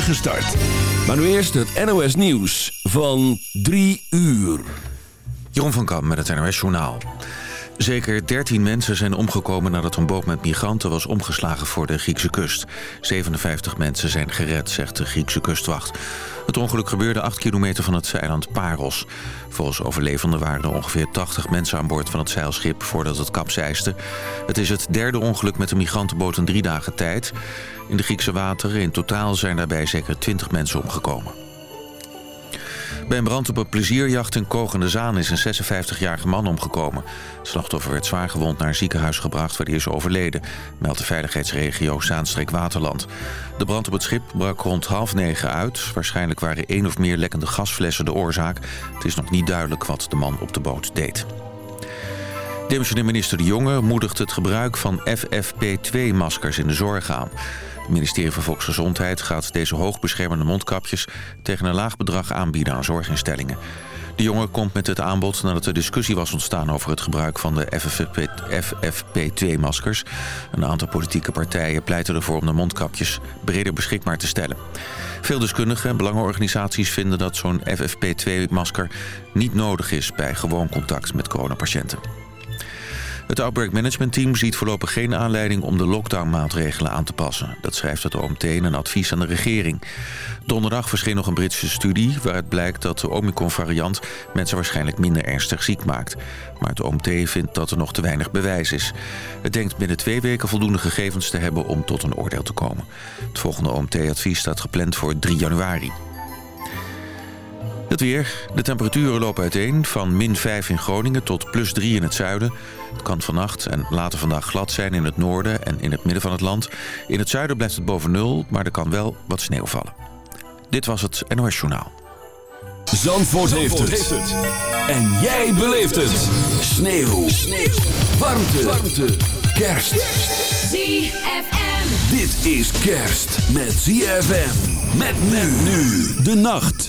spoedige start. Maar nu eerst het NOS Nieuws van 3 uur. Jeroen van Kam met het NOS Journaal. Zeker 13 mensen zijn omgekomen nadat een boot met migranten was omgeslagen voor de Griekse kust. 57 mensen zijn gered, zegt de Griekse kustwacht. Het ongeluk gebeurde 8 kilometer van het eiland Paros. Volgens overlevenden waren er ongeveer 80 mensen aan boord van het zeilschip voordat het kapseiste. Het is het derde ongeluk met een migrantenboot in drie dagen tijd. In de Griekse wateren in totaal zijn daarbij zeker 20 mensen omgekomen. Bij een brand op een plezierjacht in Kogende Zaan is een 56-jarige man omgekomen. Het slachtoffer werd zwaar gewond naar een ziekenhuis gebracht waar hij is overleden, meldt de veiligheidsregio Zaanstreek-Waterland. De brand op het schip brak rond half negen uit. Waarschijnlijk waren één of meer lekkende gasflessen de oorzaak. Het is nog niet duidelijk wat de man op de boot deed. Demissionair minister De Jonge moedigt het gebruik van FFP2-maskers in de zorg aan. Het ministerie van Volksgezondheid gaat deze hoogbeschermende mondkapjes tegen een laag bedrag aanbieden aan zorginstellingen. De jongen komt met het aanbod nadat er discussie was ontstaan over het gebruik van de FFP2-maskers. Een aantal politieke partijen pleiten ervoor om de mondkapjes breder beschikbaar te stellen. Veel deskundigen en belangenorganisaties vinden dat zo'n FFP2-masker niet nodig is bij gewoon contact met coronapatiënten. Het Outbreak Management Team ziet voorlopig geen aanleiding om de lockdownmaatregelen aan te passen. Dat schrijft het OMT in een advies aan de regering. Donderdag verscheen nog een Britse studie waaruit blijkt dat de Omicron-variant mensen waarschijnlijk minder ernstig ziek maakt. Maar het OMT vindt dat er nog te weinig bewijs is. Het denkt binnen twee weken voldoende gegevens te hebben om tot een oordeel te komen. Het volgende OMT-advies staat gepland voor 3 januari. Het weer. De temperaturen lopen uiteen van min 5 in Groningen tot plus 3 in het zuiden. Het kan vannacht en later vandaag glad zijn in het noorden en in het midden van het land. In het zuiden blijft het boven nul, maar er kan wel wat sneeuw vallen. Dit was het NOS Journaal. Zandvoort, heeft, het. En jij beleeft het. Sneeuw. sneeuw. Warmte. Warmte. Kerst. ZFM. Dit is kerst met ZFM. Met men nu de nacht.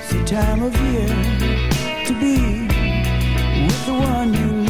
It's the time of year to be with the one you love.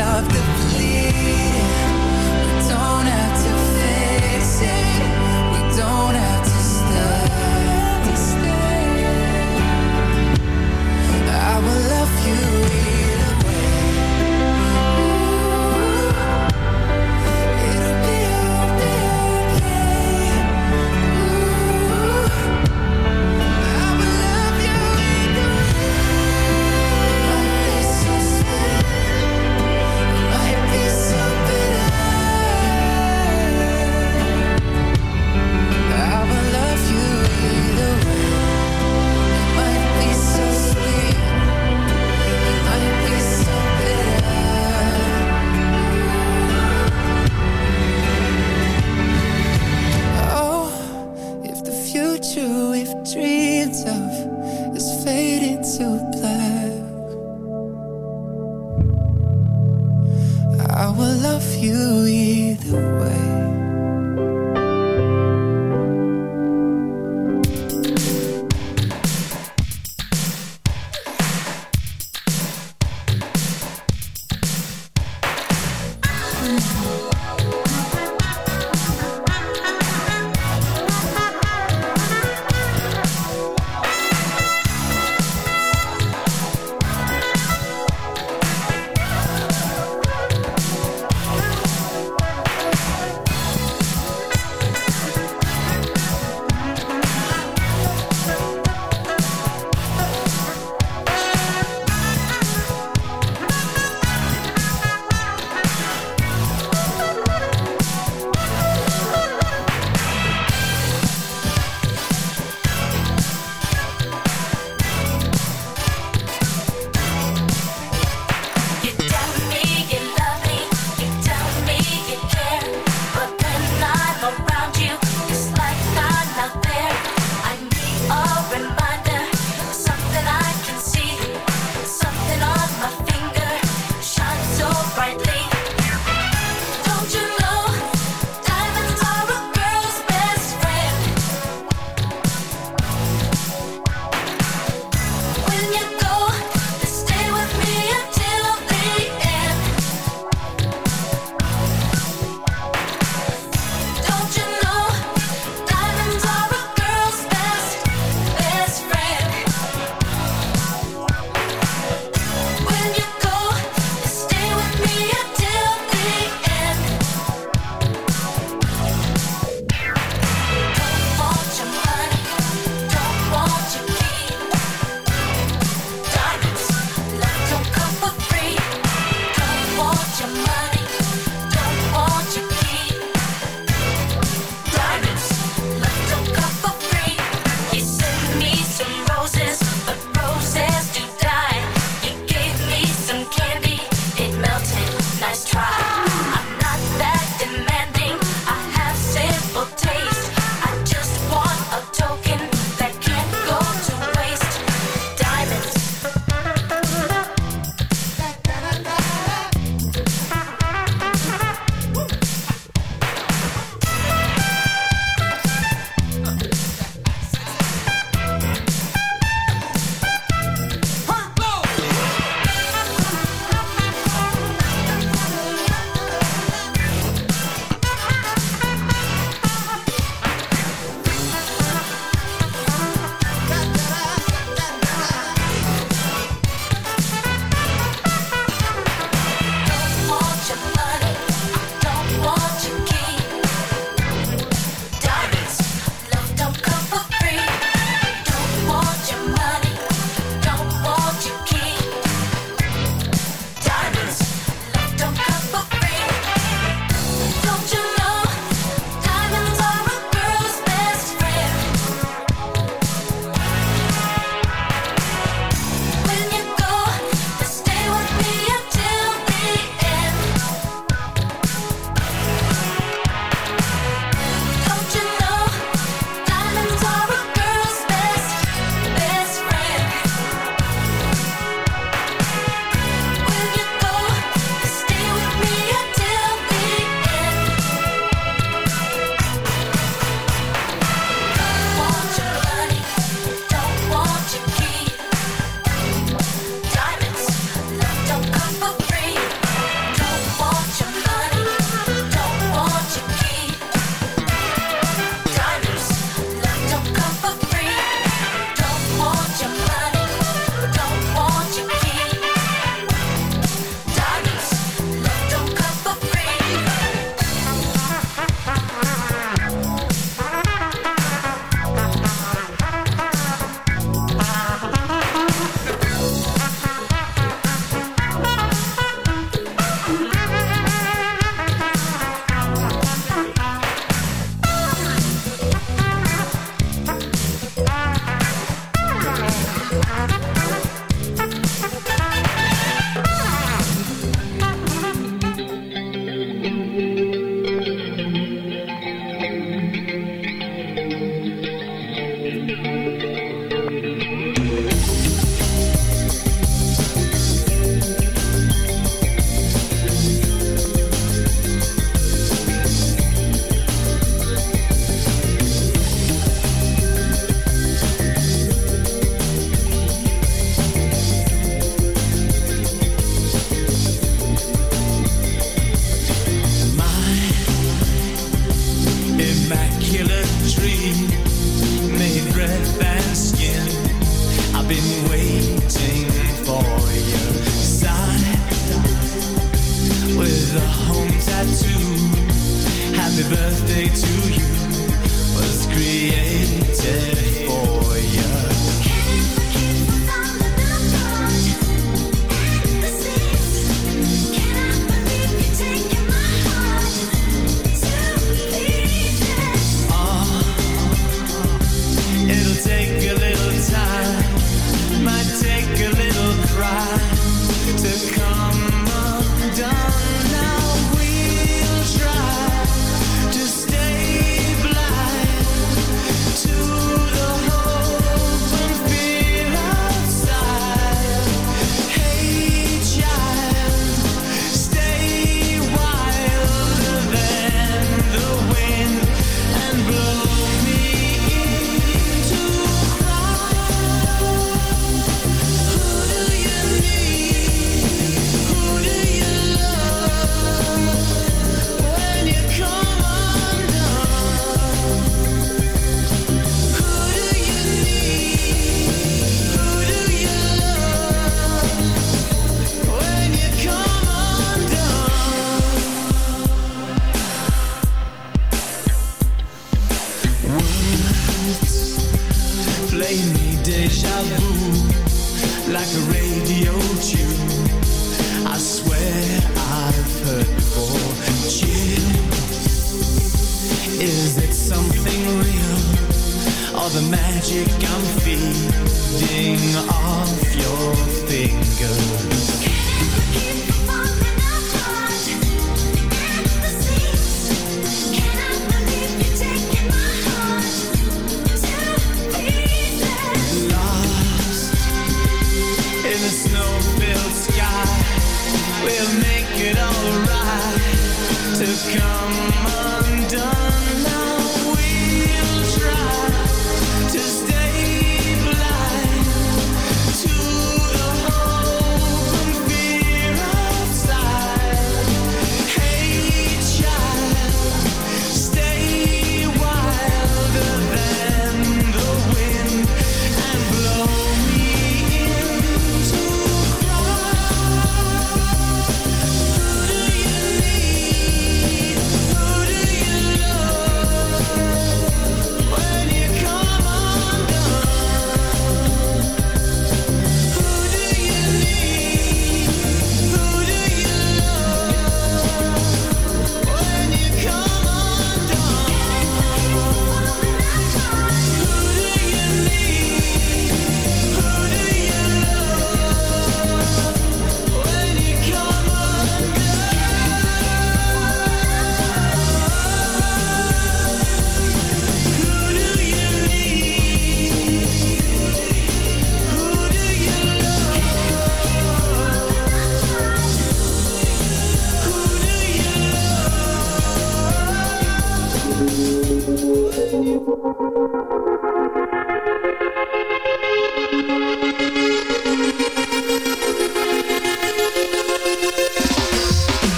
of the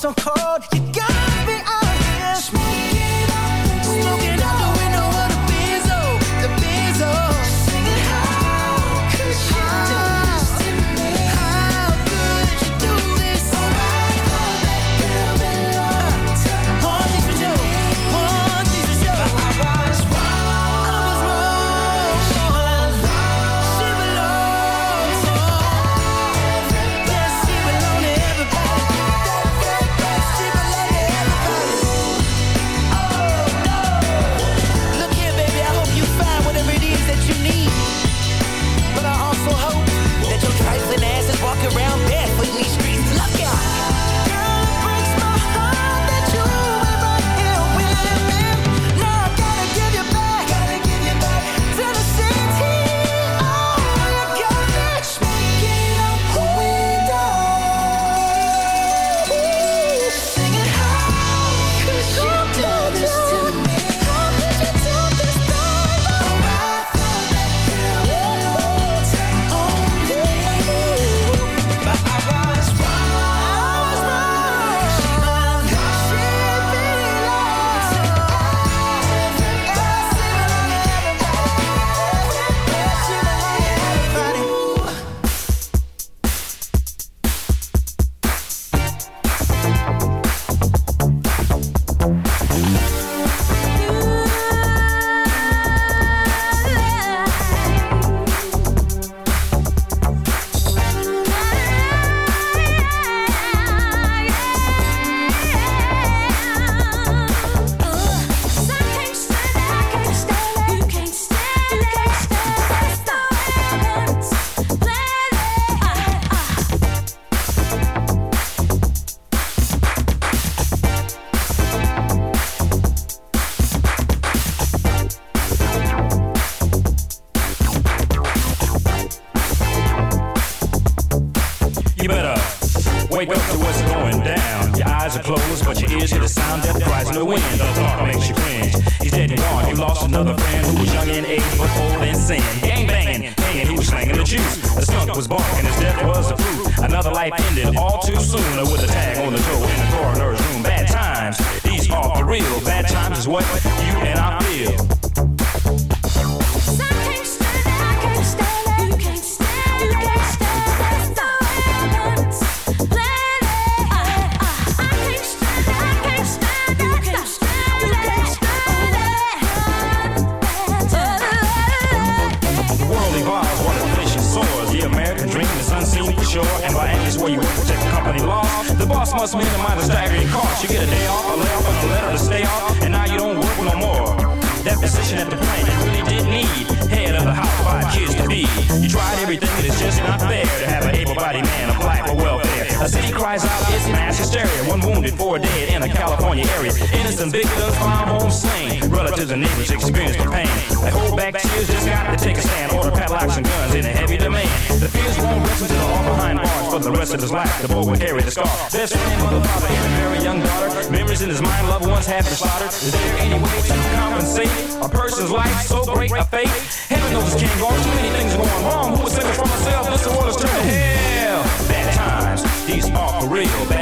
don't call real bad.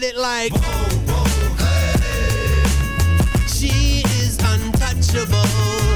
hit it like. Whoa, whoa, hey. She is untouchable.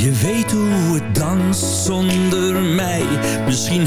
Je weten hoe het danst zonder mij? Misschien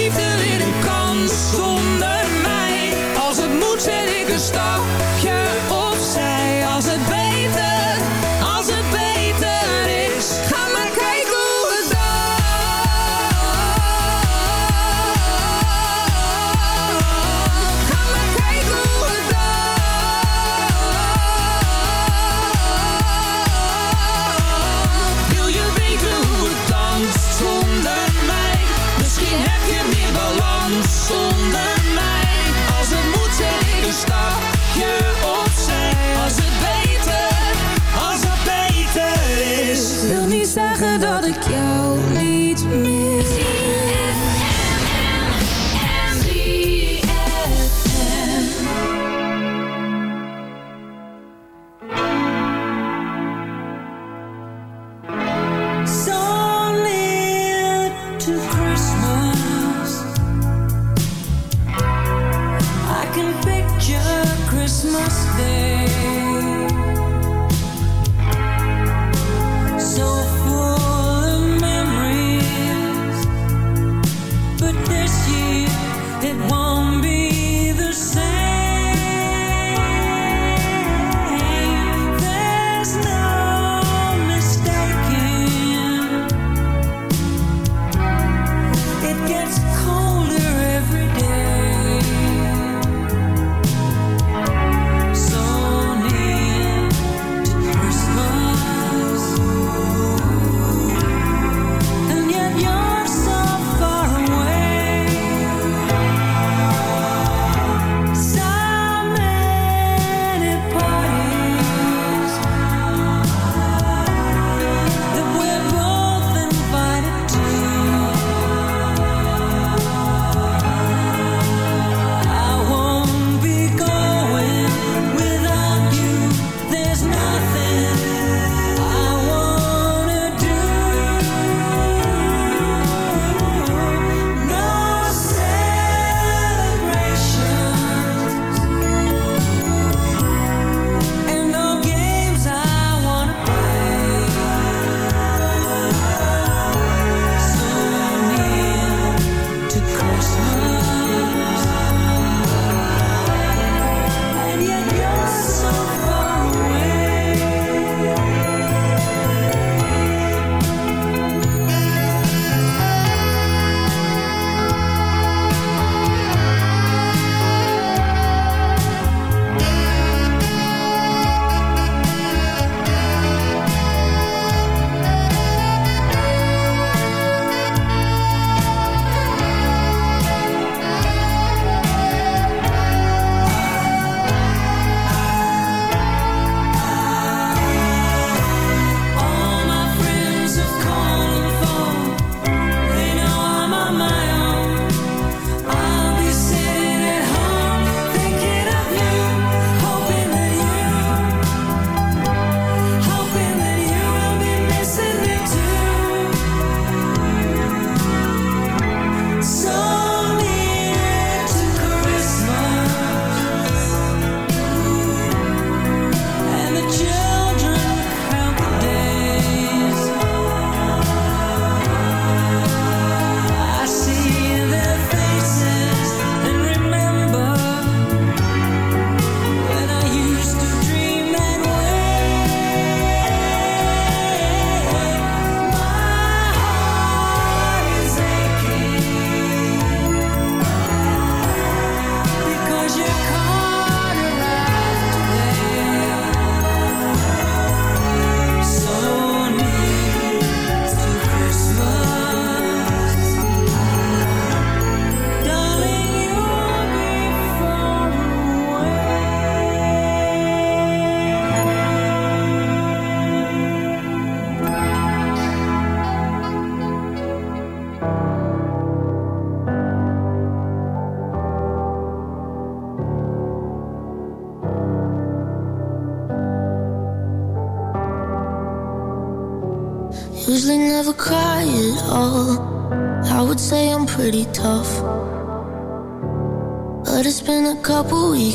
zet ik een stapje